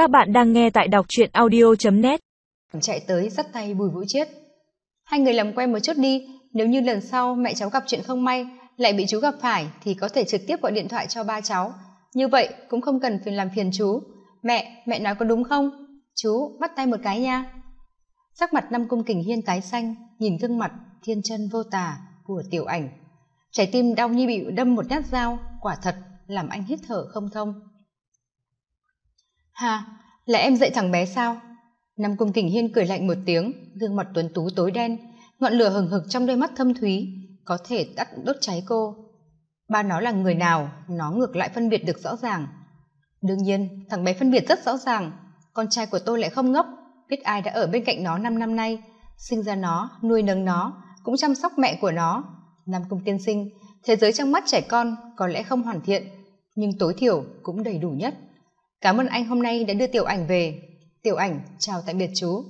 Các bạn đang nghe tại đọc truyện audio.net Chạy tới dắt tay Bùi Vũ Chiết. Hai người làm quen một chút đi, nếu như lần sau mẹ cháu gặp chuyện không may, lại bị chú gặp phải thì có thể trực tiếp gọi điện thoại cho ba cháu. Như vậy cũng không cần phiền làm phiền chú. Mẹ, mẹ nói có đúng không? Chú, bắt tay một cái nha. Sắc mặt năm cung kình hiên tái xanh, nhìn gương mặt thiên chân vô tà của tiểu ảnh. Trái tim đau như bị đâm một nhát dao, quả thật làm anh hít thở không thông. Hà, là em dạy thằng bé sao? Năm cung kình hiên cười lạnh một tiếng, gương mặt tuấn tú tối đen, ngọn lửa hừng hực trong đôi mắt thâm thúy, có thể tắt đốt cháy cô. Ba nó là người nào, nó ngược lại phân biệt được rõ ràng. Đương nhiên, thằng bé phân biệt rất rõ ràng, con trai của tôi lại không ngốc, biết ai đã ở bên cạnh nó năm năm nay, sinh ra nó, nuôi nấng nó, cũng chăm sóc mẹ của nó. Nam Cung tiên sinh, thế giới trong mắt trẻ con có lẽ không hoàn thiện, nhưng tối thiểu cũng đầy đủ nhất cảm ơn anh hôm nay đã đưa tiểu ảnh về. Tiểu ảnh, chào tạm biệt chú.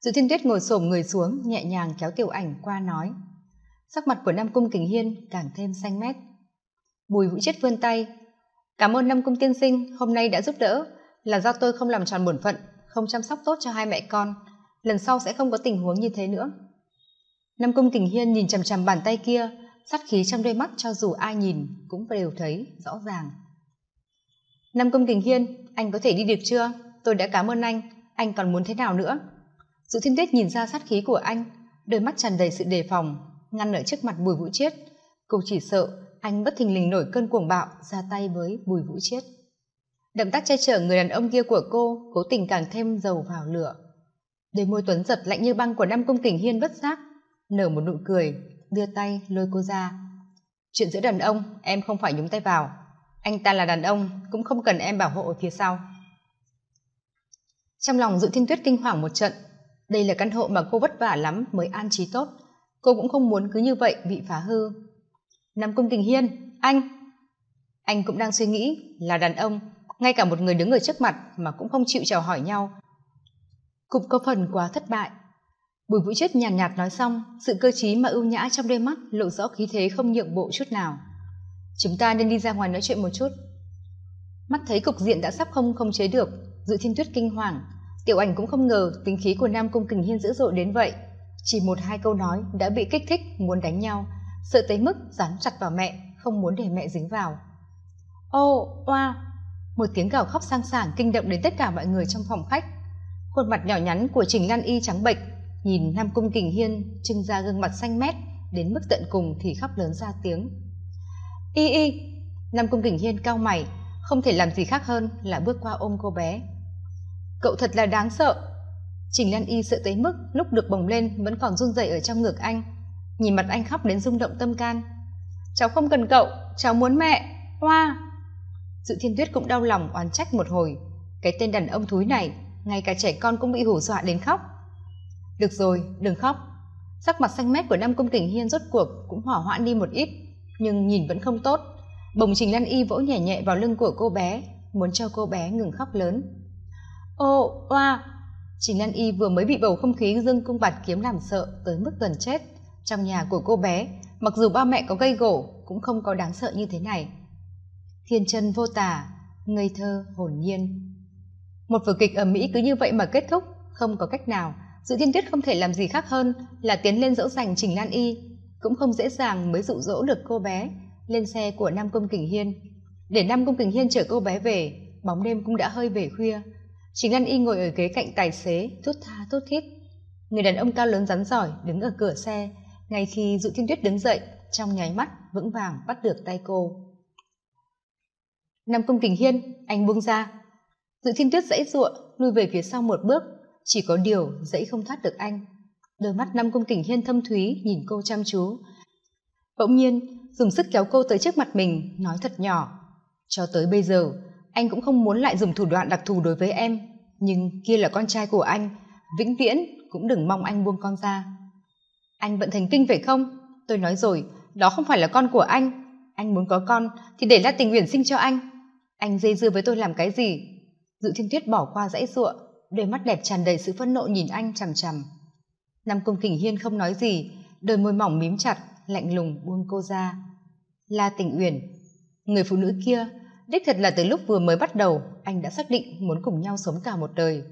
Dự thiên tuyết ngồi xổm người xuống, nhẹ nhàng kéo tiểu ảnh qua nói. Sắc mặt của nam cung kính hiên càng thêm xanh mét. Bùi vũ chết vươn tay. Cảm ơn nam cung tiên sinh, hôm nay đã giúp đỡ. Là do tôi không làm tròn bổn phận, không chăm sóc tốt cho hai mẹ con. Lần sau sẽ không có tình huống như thế nữa. Nam cung kình hiên nhìn chằm chằm bàn tay kia, sát khí trong đôi mắt cho dù ai nhìn cũng đều thấy rõ ràng. Nam Công Kình Hiên, anh có thể đi được chưa? Tôi đã cảm ơn anh, anh còn muốn thế nào nữa? dự Thiên Tuyết nhìn ra sát khí của anh, đôi mắt tràn đầy sự đề phòng, ngăn ở trước mặt Bùi Vũ Chiết. Cô chỉ sợ anh bất thình lình nổi cơn cuồng bạo ra tay với Bùi Vũ Chiết. Động tác che chở người đàn ông kia của cô cố tình càng thêm dầu vào lửa. Đôi môi tuấn giật lạnh như băng của Nam Công Kình Hiên bất giác, nở một nụ cười, đưa tay lôi cô ra. Chuyện giữa đàn ông em không phải nhúng tay vào, anh ta là đàn ông cũng không cần em bảo hộ ở phía sau. Trong lòng dự thiên tuyết kinh hoàng một trận. Đây là căn hộ mà cô vất vả lắm mới an trí tốt. Cô cũng không muốn cứ như vậy bị phá hư. Nằm cung tình hiên anh! Anh cũng đang suy nghĩ là đàn ông ngay cả một người đứng ở trước mặt mà cũng không chịu chào hỏi nhau. Cục có phần quá thất bại. Bùi vũ chết nhàn nhạt, nhạt nói xong sự cơ t mà ưu nhã trong đôi mắt lộ rõ khí thế không nhượng bộ chút nào chúng ta nên đi ra ngoài nói chuyện một chút. Mắt thấy cục diện đã sắp không không chế được, dự thiên tuyết kinh hoàng. Tiểu ảnh cũng không ngờ tính khí của nam cung kình hiên dữ dội đến vậy. Chỉ một hai câu nói đã bị kích thích, muốn đánh nhau. Sợ tới mức dán chặt vào mẹ, không muốn để mẹ dính vào. Ô, oa! Một tiếng gào khóc sang sảng kinh động đến tất cả mọi người trong phòng khách. Khuôn mặt nhỏ nhắn của trình lan y trắng bệch, nhìn nam cung kình hiên trưng ra gương mặt xanh mét, đến mức tận cùng thì khóc lớn ra tiếng y y, nam cung kình hiên cao mày, không thể làm gì khác hơn là bước qua ôm cô bé. Cậu thật là đáng sợ. Trình lan y sợ tới mức lúc được bồng lên vẫn còn run rẩy ở trong ngực anh, nhìn mặt anh khóc đến rung động tâm can. Cháu không cần cậu, cháu muốn mẹ, hoa. Dự thiên tuyết cũng đau lòng oán trách một hồi. Cái tên đàn ông thúi này, ngay cả trẻ con cũng bị hủ dọa đến khóc. Được rồi, đừng khóc. Sắc mặt xanh mét của nam cung kình hiên rốt cuộc cũng hỏa hoãn đi một ít nhưng nhìn vẫn không tốt. Bồng trình lan y vỗ nhẹ nhẹ vào lưng của cô bé, muốn cho cô bé ngừng khóc lớn. Ô, oa! Trình lan y vừa mới bị bầu không khí dương cung bạt kiếm làm sợ tới mức gần chết. Trong nhà của cô bé, mặc dù ba mẹ có gây gổ, cũng không có đáng sợ như thế này. Thiên chân vô tả ngây thơ, hồn nhiên. Một vở kịch ở mỹ cứ như vậy mà kết thúc, không có cách nào. Dự thiên tuyết không thể làm gì khác hơn là tiến lên dỗ dành trình lan y cũng không dễ dàng mới dụ dỗ được cô bé lên xe của nam công kình hiên. Để nam công kình hiên chở cô bé về, bóng đêm cũng đã hơi về khuya. Chính ngăn y ngồi ở ghế cạnh tài xế, thút tha thút thít. Người đàn ông cao lớn rắn giỏi đứng ở cửa xe, ngay khi dụ thiên tuyết đứng dậy, trong nháy mắt vững vàng bắt được tay cô. Nam công kình hiên, anh buông ra. Dự thiên tuyết dãy giụa, lui về phía sau một bước. Chỉ có điều dãy không thoát được anh đôi mắt năm cung kình hiên thâm thúy nhìn cô chăm chú. Bỗng nhiên, dùng sức kéo cô tới trước mặt mình, nói thật nhỏ. Cho tới bây giờ, anh cũng không muốn lại dùng thủ đoạn đặc thù đối với em, nhưng kia là con trai của anh, vĩnh viễn cũng đừng mong anh buông con ra. Anh bận thành kinh phải không? Tôi nói rồi, đó không phải là con của anh. Anh muốn có con thì để la tình nguyện sinh cho anh. Anh dây dưa với tôi làm cái gì? Dự thiên tuyết bỏ qua dãy ruộng, đôi mắt đẹp tràn đầy sự phẫn nộ nhìn anh chằm chằm nam cung kình hiên không nói gì, đôi môi mỏng mím chặt, lạnh lùng buông cô ra. La tình uyển, người phụ nữ kia, đích thật là từ lúc vừa mới bắt đầu, anh đã xác định muốn cùng nhau sống cả một đời.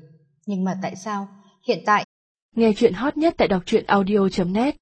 Nhưng mà tại sao, hiện tại? Nghe chuyện hot nhất tại đọc truyện audio net.